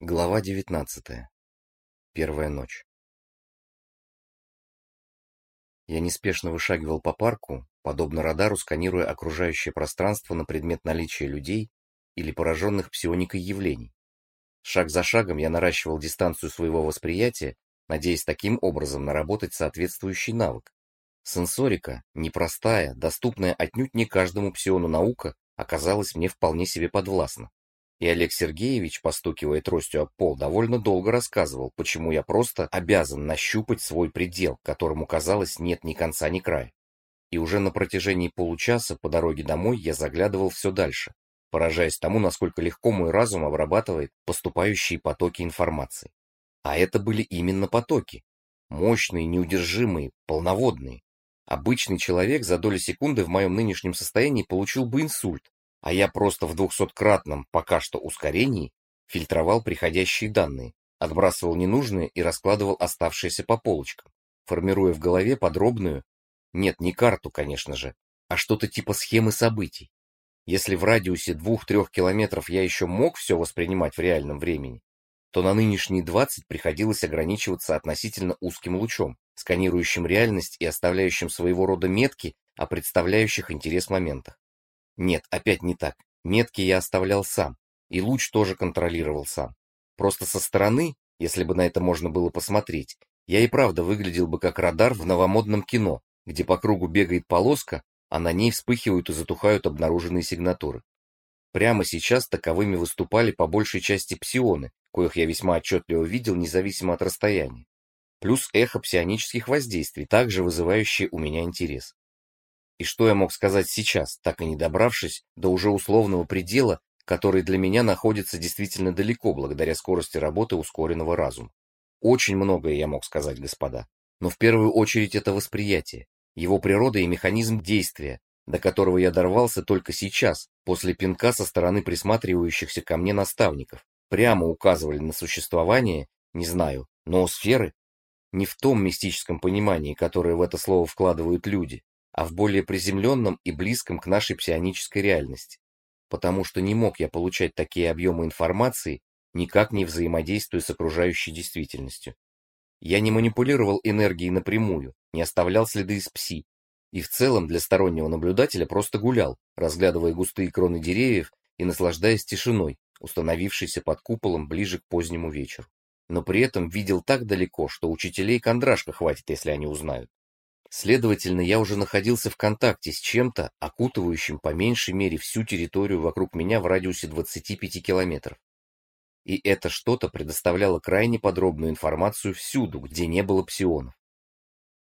Глава 19. Первая ночь. Я неспешно вышагивал по парку, подобно радару сканируя окружающее пространство на предмет наличия людей или пораженных псионикой явлений. Шаг за шагом я наращивал дистанцию своего восприятия, надеясь таким образом наработать соответствующий навык. Сенсорика, непростая, доступная отнюдь не каждому псиону наука, оказалась мне вполне себе подвластна. И Олег Сергеевич, постукивая тростью об пол, довольно долго рассказывал, почему я просто обязан нащупать свой предел, которому, казалось, нет ни конца, ни края. И уже на протяжении получаса по дороге домой я заглядывал все дальше, поражаясь тому, насколько легко мой разум обрабатывает поступающие потоки информации. А это были именно потоки. Мощные, неудержимые, полноводные. Обычный человек за доли секунды в моем нынешнем состоянии получил бы инсульт, а я просто в двухсоткратном пока что ускорении фильтровал приходящие данные, отбрасывал ненужные и раскладывал оставшиеся по полочкам, формируя в голове подробную, нет, не карту, конечно же, а что-то типа схемы событий. Если в радиусе двух-трех километров я еще мог все воспринимать в реальном времени, то на нынешние 20 приходилось ограничиваться относительно узким лучом, сканирующим реальность и оставляющим своего рода метки о представляющих интерес моментах. Нет, опять не так. Метки я оставлял сам, и луч тоже контролировал сам. Просто со стороны, если бы на это можно было посмотреть, я и правда выглядел бы как радар в новомодном кино, где по кругу бегает полоска, а на ней вспыхивают и затухают обнаруженные сигнатуры. Прямо сейчас таковыми выступали по большей части псионы, коих я весьма отчетливо видел независимо от расстояния. Плюс эхо псионических воздействий, также вызывающие у меня интерес. И что я мог сказать сейчас, так и не добравшись до уже условного предела, который для меня находится действительно далеко благодаря скорости работы ускоренного разума? Очень многое я мог сказать, господа. Но в первую очередь это восприятие, его природа и механизм действия, до которого я дорвался только сейчас, после пинка со стороны присматривающихся ко мне наставников. Прямо указывали на существование, не знаю, ноосферы, не в том мистическом понимании, которое в это слово вкладывают люди, а в более приземленном и близком к нашей псионической реальности. Потому что не мог я получать такие объемы информации, никак не взаимодействуя с окружающей действительностью. Я не манипулировал энергией напрямую, не оставлял следы из пси, и в целом для стороннего наблюдателя просто гулял, разглядывая густые кроны деревьев и наслаждаясь тишиной, установившейся под куполом ближе к позднему вечеру. Но при этом видел так далеко, что учителей кондрашка хватит, если они узнают. Следовательно, я уже находился в контакте с чем-то, окутывающим по меньшей мере всю территорию вокруг меня в радиусе 25 километров. И это что-то предоставляло крайне подробную информацию всюду, где не было псионов.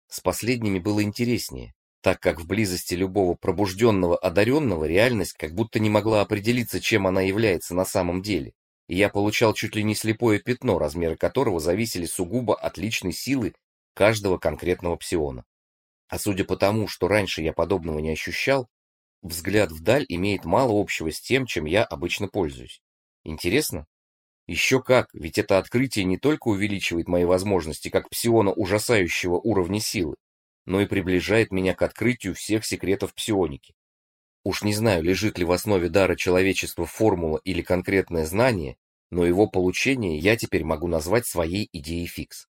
С последними было интереснее, так как в близости любого пробужденного одаренного реальность как будто не могла определиться, чем она является на самом деле, и я получал чуть ли не слепое пятно, размеры которого зависели сугубо от личной силы каждого конкретного псиона. А судя по тому, что раньше я подобного не ощущал, взгляд вдаль имеет мало общего с тем, чем я обычно пользуюсь. Интересно? Еще как, ведь это открытие не только увеличивает мои возможности как псиона ужасающего уровня силы, но и приближает меня к открытию всех секретов псионики. Уж не знаю, лежит ли в основе дара человечества формула или конкретное знание, но его получение я теперь могу назвать своей идеей фикс.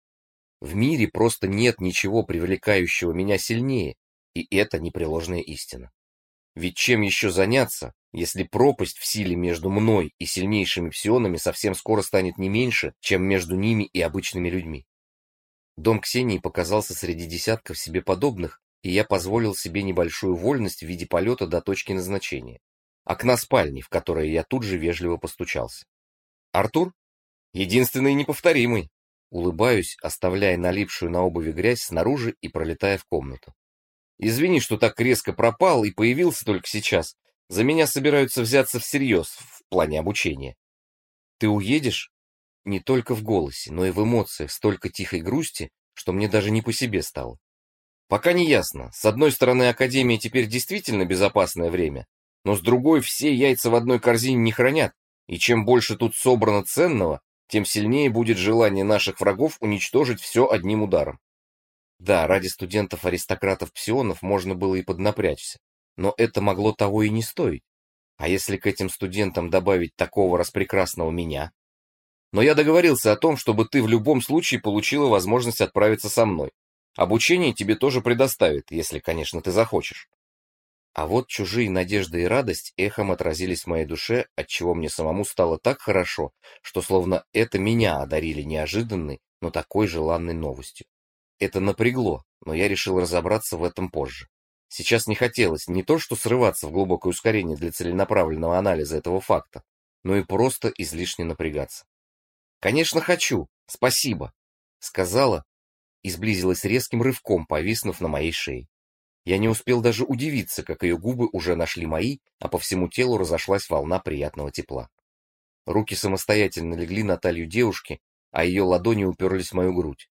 В мире просто нет ничего привлекающего меня сильнее, и это непреложная истина. Ведь чем еще заняться, если пропасть в силе между мной и сильнейшими псионами совсем скоро станет не меньше, чем между ними и обычными людьми? Дом Ксении показался среди десятков себе подобных, и я позволил себе небольшую вольность в виде полета до точки назначения. Окна спальни, в которое я тут же вежливо постучался. «Артур? Единственный неповторимый!» Улыбаюсь, оставляя налипшую на обуви грязь снаружи и пролетая в комнату. Извини, что так резко пропал и появился только сейчас. За меня собираются взяться всерьез в плане обучения. Ты уедешь? Не только в голосе, но и в эмоциях столько тихой грусти, что мне даже не по себе стало. Пока не ясно. С одной стороны, Академия теперь действительно безопасное время, но с другой все яйца в одной корзине не хранят, и чем больше тут собрано ценного, тем сильнее будет желание наших врагов уничтожить все одним ударом. Да, ради студентов-аристократов-псионов можно было и поднапрячься, но это могло того и не стоить. А если к этим студентам добавить такого распрекрасного меня? Но я договорился о том, чтобы ты в любом случае получила возможность отправиться со мной. Обучение тебе тоже предоставят, если, конечно, ты захочешь. А вот чужие надежды и радость эхом отразились в моей душе, отчего мне самому стало так хорошо, что словно это меня одарили неожиданной, но такой желанной новостью. Это напрягло, но я решил разобраться в этом позже. Сейчас не хотелось не то что срываться в глубокое ускорение для целенаправленного анализа этого факта, но и просто излишне напрягаться. «Конечно хочу, спасибо», — сказала и сблизилась резким рывком, повиснув на моей шее. Я не успел даже удивиться, как ее губы уже нашли мои, а по всему телу разошлась волна приятного тепла. Руки самостоятельно легли на талию девушки, а ее ладони уперлись в мою грудь.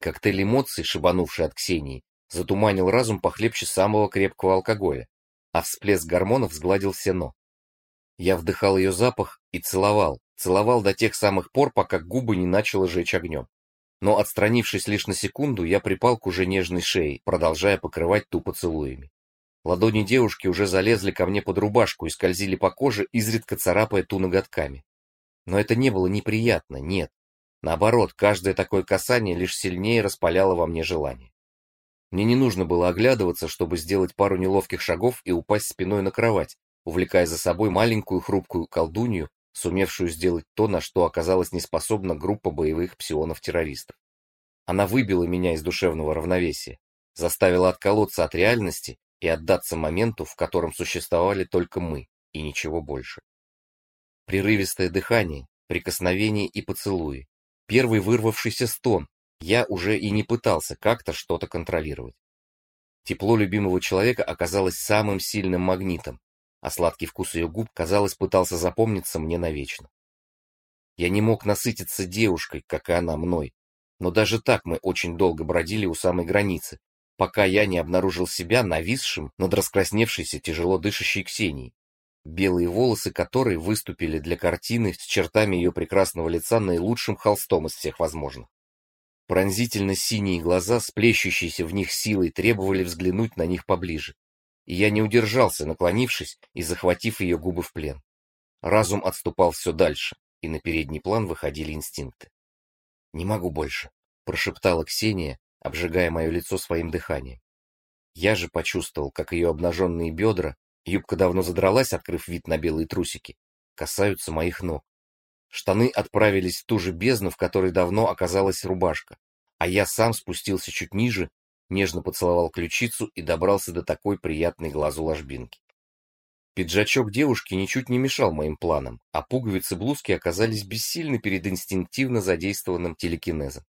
Коктейль эмоций, шибанувший от Ксении, затуманил разум похлебче самого крепкого алкоголя, а всплеск гормонов сгладил все «но». Я вдыхал ее запах и целовал, целовал до тех самых пор, пока губы не начало жечь огнем но, отстранившись лишь на секунду, я припал к уже нежной шее, продолжая покрывать ту поцелуями. Ладони девушки уже залезли ко мне под рубашку и скользили по коже, изредка царапая ту ноготками. Но это не было неприятно, нет. Наоборот, каждое такое касание лишь сильнее распаляло во мне желание. Мне не нужно было оглядываться, чтобы сделать пару неловких шагов и упасть спиной на кровать, увлекая за собой маленькую хрупкую колдунью, сумевшую сделать то, на что оказалась неспособна группа боевых псионов-террористов. Она выбила меня из душевного равновесия, заставила отколоться от реальности и отдаться моменту, в котором существовали только мы и ничего больше. Прерывистое дыхание, прикосновение и поцелуи, первый вырвавшийся стон, я уже и не пытался как-то что-то контролировать. Тепло любимого человека оказалось самым сильным магнитом, а сладкий вкус ее губ, казалось, пытался запомниться мне навечно. Я не мог насытиться девушкой, как и она мной, но даже так мы очень долго бродили у самой границы, пока я не обнаружил себя нависшим над раскрасневшейся тяжело дышащей Ксенией, белые волосы которой выступили для картины с чертами ее прекрасного лица наилучшим холстом из всех возможных. Пронзительно синие глаза, сплещущиеся в них силой, требовали взглянуть на них поближе и я не удержался, наклонившись и захватив ее губы в плен. Разум отступал все дальше, и на передний план выходили инстинкты. «Не могу больше», — прошептала Ксения, обжигая мое лицо своим дыханием. Я же почувствовал, как ее обнаженные бедра, юбка давно задралась, открыв вид на белые трусики, касаются моих ног. Штаны отправились в ту же бездну, в которой давно оказалась рубашка, а я сам спустился чуть ниже нежно поцеловал ключицу и добрался до такой приятной глазу ложбинки. Пиджачок девушки ничуть не мешал моим планам, а пуговицы блузки оказались бессильны перед инстинктивно задействованным телекинезом.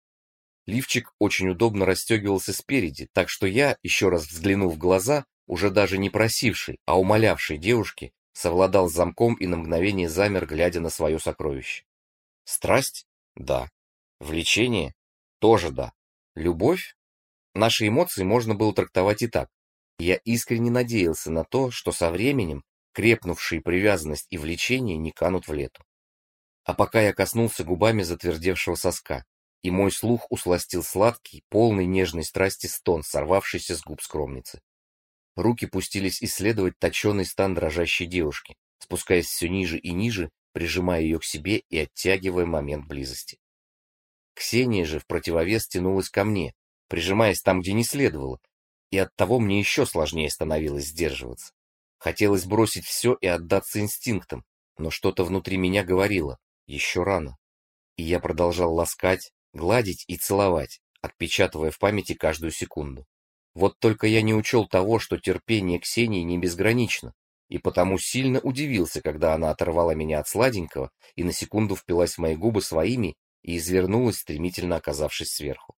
Лифчик очень удобно расстегивался спереди, так что я, еще раз взглянув в глаза, уже даже не просивший, а умолявший девушке, совладал с замком и на мгновение замер, глядя на свое сокровище. Страсть? Да. Влечение? Тоже да. Любовь? Наши эмоции можно было трактовать и так. Я искренне надеялся на то, что со временем крепнувшие привязанность и влечение не канут в лету. А пока я коснулся губами затвердевшего соска, и мой слух усластил сладкий, полный нежной страсти стон, сорвавшийся с губ скромницы. Руки пустились исследовать точеный стан дрожащей девушки, спускаясь все ниже и ниже, прижимая ее к себе и оттягивая момент близости. Ксения же в противовес тянулась ко мне, прижимаясь там, где не следовало, и оттого мне еще сложнее становилось сдерживаться. Хотелось бросить все и отдаться инстинктам, но что-то внутри меня говорило «еще рано». И я продолжал ласкать, гладить и целовать, отпечатывая в памяти каждую секунду. Вот только я не учел того, что терпение Ксении не безгранично, и потому сильно удивился, когда она оторвала меня от сладенького и на секунду впилась в мои губы своими и извернулась, стремительно оказавшись сверху.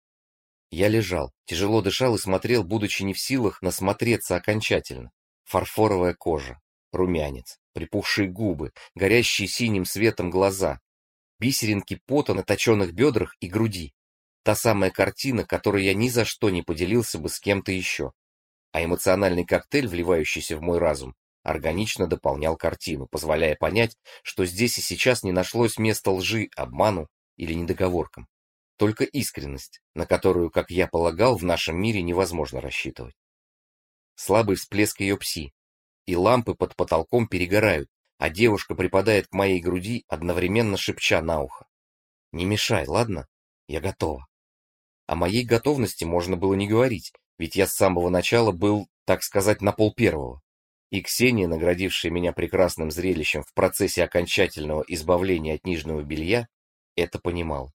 Я лежал, тяжело дышал и смотрел, будучи не в силах насмотреться окончательно. Фарфоровая кожа, румянец, припухшие губы, горящие синим светом глаза, бисеринки пота на точенных бедрах и груди. Та самая картина, которой я ни за что не поделился бы с кем-то еще. А эмоциональный коктейль, вливающийся в мой разум, органично дополнял картину, позволяя понять, что здесь и сейчас не нашлось места лжи, обману или недоговоркам. Только искренность, на которую, как я полагал, в нашем мире невозможно рассчитывать. Слабый всплеск ее пси, и лампы под потолком перегорают, а девушка припадает к моей груди, одновременно шепча на ухо. Не мешай, ладно? Я готова. О моей готовности можно было не говорить, ведь я с самого начала был, так сказать, на пол первого. И Ксения, наградившая меня прекрасным зрелищем в процессе окончательного избавления от нижнего белья, это понимала.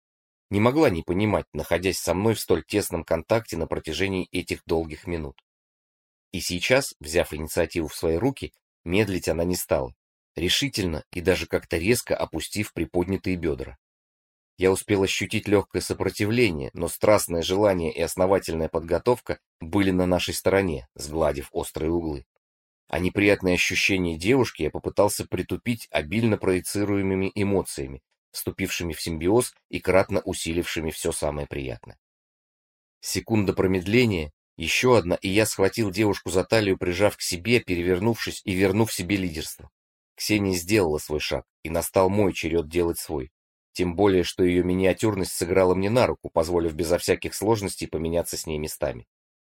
Не могла не понимать, находясь со мной в столь тесном контакте на протяжении этих долгих минут. И сейчас, взяв инициативу в свои руки, медлить она не стала, решительно и даже как-то резко опустив приподнятые бедра. Я успел ощутить легкое сопротивление, но страстное желание и основательная подготовка были на нашей стороне, сгладив острые углы. А неприятные ощущения девушки я попытался притупить обильно проецируемыми эмоциями, вступившими в симбиоз и кратно усилившими все самое приятное. Секунда промедления, еще одна, и я схватил девушку за талию, прижав к себе, перевернувшись и вернув себе лидерство. Ксения сделала свой шаг, и настал мой черед делать свой. Тем более, что ее миниатюрность сыграла мне на руку, позволив безо всяких сложностей поменяться с ней местами.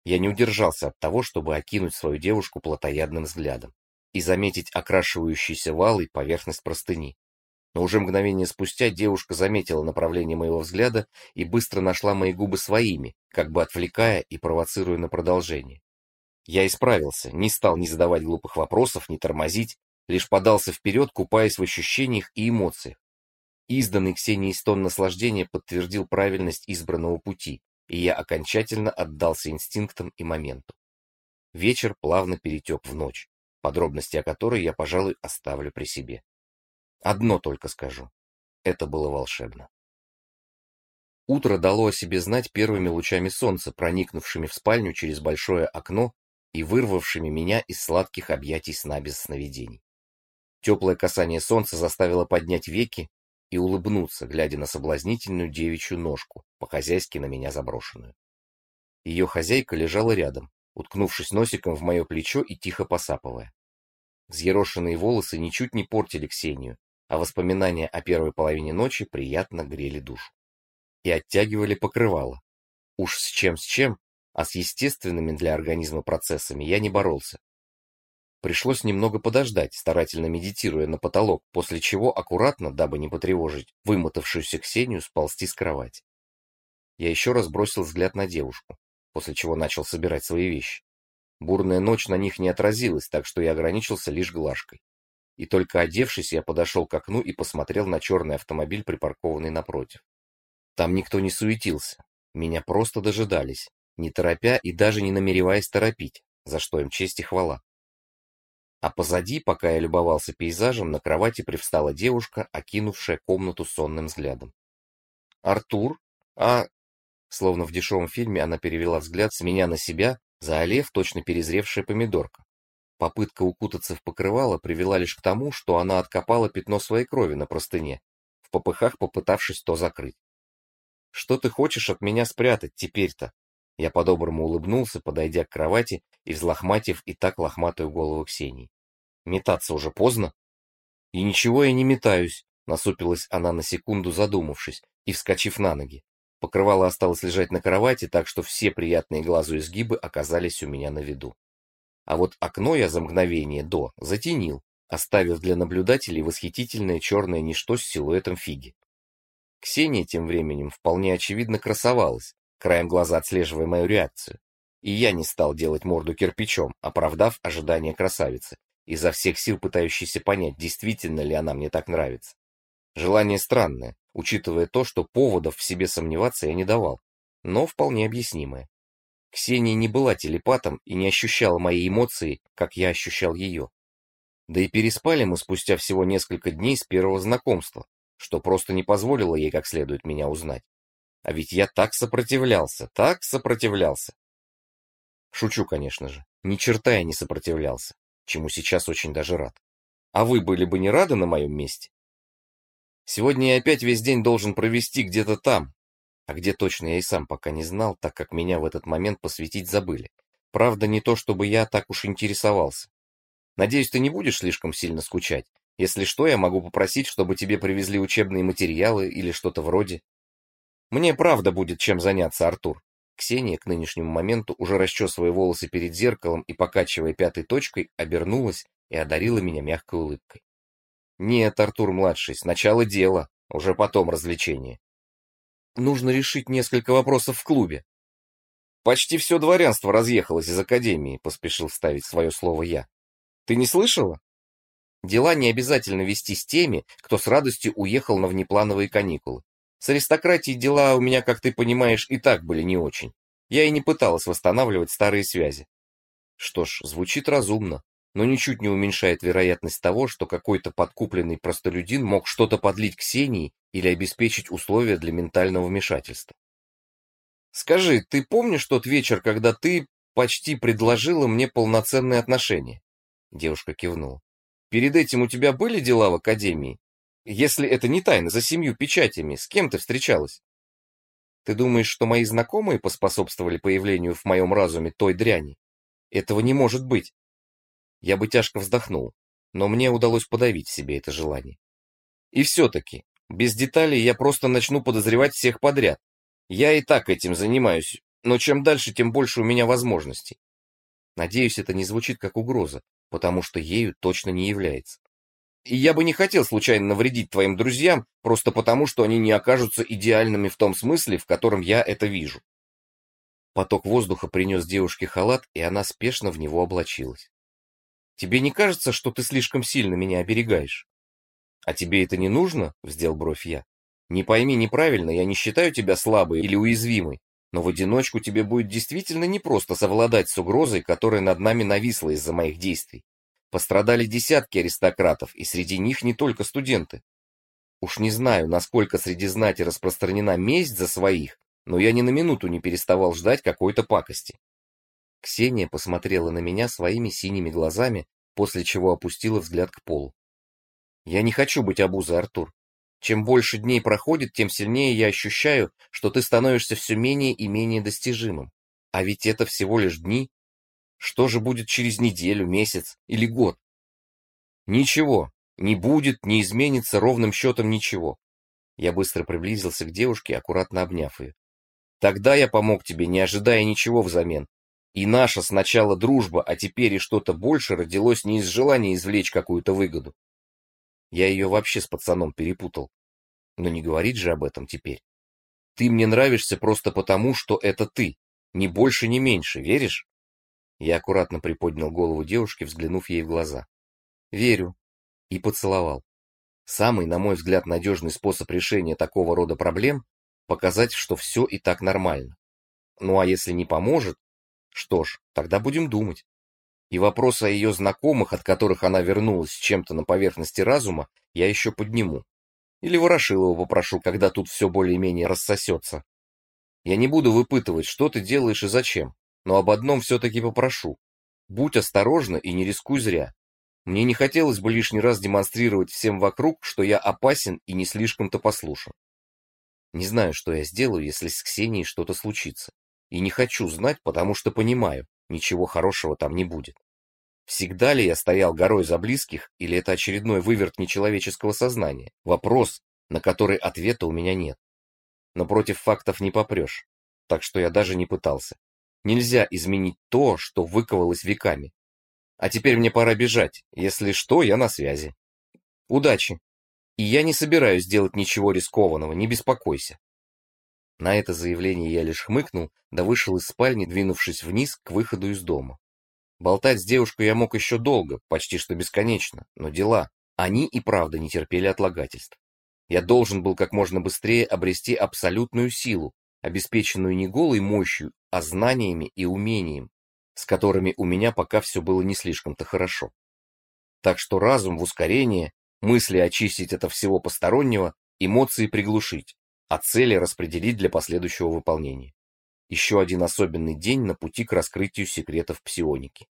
Я не удержался от того, чтобы окинуть свою девушку плотоядным взглядом и заметить окрашивающийся валой поверхность простыни. Но уже мгновение спустя девушка заметила направление моего взгляда и быстро нашла мои губы своими, как бы отвлекая и провоцируя на продолжение. Я исправился, не стал ни задавать глупых вопросов, ни тормозить, лишь подался вперед, купаясь в ощущениях и эмоциях. Изданный Ксенией стон наслаждения подтвердил правильность избранного пути, и я окончательно отдался инстинктам и моменту. Вечер плавно перетек в ночь, подробности о которой я, пожалуй, оставлю при себе. Одно только скажу. Это было волшебно. Утро дало о себе знать первыми лучами солнца, проникнувшими в спальню через большое окно и вырвавшими меня из сладких объятий сна без сновидений. Теплое касание солнца заставило поднять веки и улыбнуться, глядя на соблазнительную девичью ножку, по-хозяйски на меня заброшенную. Ее хозяйка лежала рядом, уткнувшись носиком в мое плечо и тихо посапывая. Взъерошенные волосы ничуть не портили Ксению, а воспоминания о первой половине ночи приятно грели душу. И оттягивали покрывало. Уж с чем с чем, а с естественными для организма процессами я не боролся. Пришлось немного подождать, старательно медитируя на потолок, после чего аккуратно, дабы не потревожить вымотавшуюся Ксению, сползти с кровати. Я еще раз бросил взгляд на девушку, после чего начал собирать свои вещи. Бурная ночь на них не отразилась, так что я ограничился лишь глажкой и только одевшись, я подошел к окну и посмотрел на черный автомобиль, припаркованный напротив. Там никто не суетился, меня просто дожидались, не торопя и даже не намереваясь торопить, за что им честь и хвала. А позади, пока я любовался пейзажем, на кровати привстала девушка, окинувшая комнату сонным взглядом. «Артур? А...» Словно в дешевом фильме она перевела взгляд с меня на себя, за Олев точно перезревшая помидорка. Попытка укутаться в покрывало привела лишь к тому, что она откопала пятно своей крови на простыне, в попыхах попытавшись то закрыть. «Что ты хочешь от меня спрятать теперь-то?» Я по-доброму улыбнулся, подойдя к кровати и взлохматив и так лохматую голову Ксении. «Метаться уже поздно?» «И ничего я не метаюсь», — насупилась она на секунду, задумавшись, и вскочив на ноги. Покрывало осталось лежать на кровати, так что все приятные глазу изгибы оказались у меня на виду а вот окно я за мгновение до затенил, оставив для наблюдателей восхитительное черное ничто с силуэтом фиги. Ксения тем временем вполне очевидно красовалась, краем глаза отслеживая мою реакцию. И я не стал делать морду кирпичом, оправдав ожидания красавицы, изо всех сил пытающейся понять, действительно ли она мне так нравится. Желание странное, учитывая то, что поводов в себе сомневаться я не давал, но вполне объяснимое. Ксения не была телепатом и не ощущала мои эмоции, как я ощущал ее. Да и переспали мы спустя всего несколько дней с первого знакомства, что просто не позволило ей как следует меня узнать. А ведь я так сопротивлялся, так сопротивлялся. Шучу, конечно же. Ни черта я не сопротивлялся, чему сейчас очень даже рад. А вы были бы не рады на моем месте? Сегодня я опять весь день должен провести где-то там, а где точно я и сам пока не знал, так как меня в этот момент посвятить забыли. Правда, не то чтобы я так уж интересовался. Надеюсь, ты не будешь слишком сильно скучать. Если что, я могу попросить, чтобы тебе привезли учебные материалы или что-то вроде. Мне правда будет чем заняться, Артур. Ксения к нынешнему моменту, уже расчесывая волосы перед зеркалом и покачивая пятой точкой, обернулась и одарила меня мягкой улыбкой. Нет, Артур-младший, сначала дело, уже потом развлечение. Нужно решить несколько вопросов в клубе. Почти все дворянство разъехалось из академии, поспешил вставить свое слово я. Ты не слышала? Дела не обязательно вести с теми, кто с радостью уехал на внеплановые каникулы. С аристократией дела у меня, как ты понимаешь, и так были не очень. Я и не пыталась восстанавливать старые связи. Что ж, звучит разумно, но ничуть не уменьшает вероятность того, что какой-то подкупленный простолюдин мог что-то подлить Ксении или обеспечить условия для ментального вмешательства. Скажи, ты помнишь тот вечер, когда ты почти предложила мне полноценные отношения? Девушка кивнула. Перед этим у тебя были дела в академии? Если это не тайна, за семью печатями, с кем ты встречалась? Ты думаешь, что мои знакомые поспособствовали появлению в моем разуме той дряни? Этого не может быть. Я бы тяжко вздохнул, но мне удалось подавить в себе это желание. И все-таки, без деталей я просто начну подозревать всех подряд. Я и так этим занимаюсь, но чем дальше, тем больше у меня возможностей. Надеюсь, это не звучит как угроза, потому что ею точно не является. И я бы не хотел случайно навредить твоим друзьям, просто потому, что они не окажутся идеальными в том смысле, в котором я это вижу. Поток воздуха принес девушке халат, и она спешно в него облачилась. Тебе не кажется, что ты слишком сильно меня оберегаешь? А тебе это не нужно? Вздел бровь я. Не пойми неправильно, я не считаю тебя слабой или уязвимой, но в одиночку тебе будет действительно непросто совладать с угрозой, которая над нами нависла из-за моих действий. Пострадали десятки аристократов, и среди них не только студенты. Уж не знаю, насколько среди знати распространена месть за своих, но я ни на минуту не переставал ждать какой-то пакости. Ксения посмотрела на меня своими синими глазами, после чего опустила взгляд к полу. Я не хочу быть обузой, Артур. Чем больше дней проходит, тем сильнее я ощущаю, что ты становишься все менее и менее достижимым. А ведь это всего лишь дни. Что же будет через неделю, месяц или год? Ничего, не будет, не изменится ровным счетом ничего. Я быстро приблизился к девушке, аккуратно обняв ее. Тогда я помог тебе, не ожидая ничего взамен. И наша сначала дружба, а теперь и что-то больше родилось не из желания извлечь какую-то выгоду. Я ее вообще с пацаном перепутал. Но не говорить же об этом теперь. Ты мне нравишься просто потому, что это ты. Ни больше, ни меньше, веришь? Я аккуратно приподнял голову девушки, взглянув ей в глаза. Верю. И поцеловал. Самый, на мой взгляд, надежный способ решения такого рода проблем — показать, что все и так нормально. Ну а если не поможет, что ж, тогда будем думать. И вопрос о ее знакомых, от которых она вернулась с чем-то на поверхности разума, я еще подниму. Или Ворошилова попрошу, когда тут все более-менее рассосется. Я не буду выпытывать, что ты делаешь и зачем, но об одном все-таки попрошу. Будь осторожна и не рискуй зря. Мне не хотелось бы лишний раз демонстрировать всем вокруг, что я опасен и не слишком-то послушен. Не знаю, что я сделаю, если с Ксенией что-то случится. И не хочу знать, потому что понимаю, ничего хорошего там не будет. Всегда ли я стоял горой за близких, или это очередной выверт нечеловеческого сознания? Вопрос, на который ответа у меня нет. Но против фактов не попрешь, так что я даже не пытался. Нельзя изменить то, что выковалось веками. А теперь мне пора бежать, если что, я на связи. Удачи. И я не собираюсь делать ничего рискованного, не беспокойся. На это заявление я лишь хмыкнул, да вышел из спальни, двинувшись вниз к выходу из дома. Болтать с девушкой я мог еще долго, почти что бесконечно, но дела, они и правда не терпели отлагательств. Я должен был как можно быстрее обрести абсолютную силу, обеспеченную не голой мощью, а знаниями и умением, с которыми у меня пока все было не слишком-то хорошо. Так что разум в ускорение, мысли очистить от всего постороннего, эмоции приглушить, а цели распределить для последующего выполнения. Еще один особенный день на пути к раскрытию секретов псионики.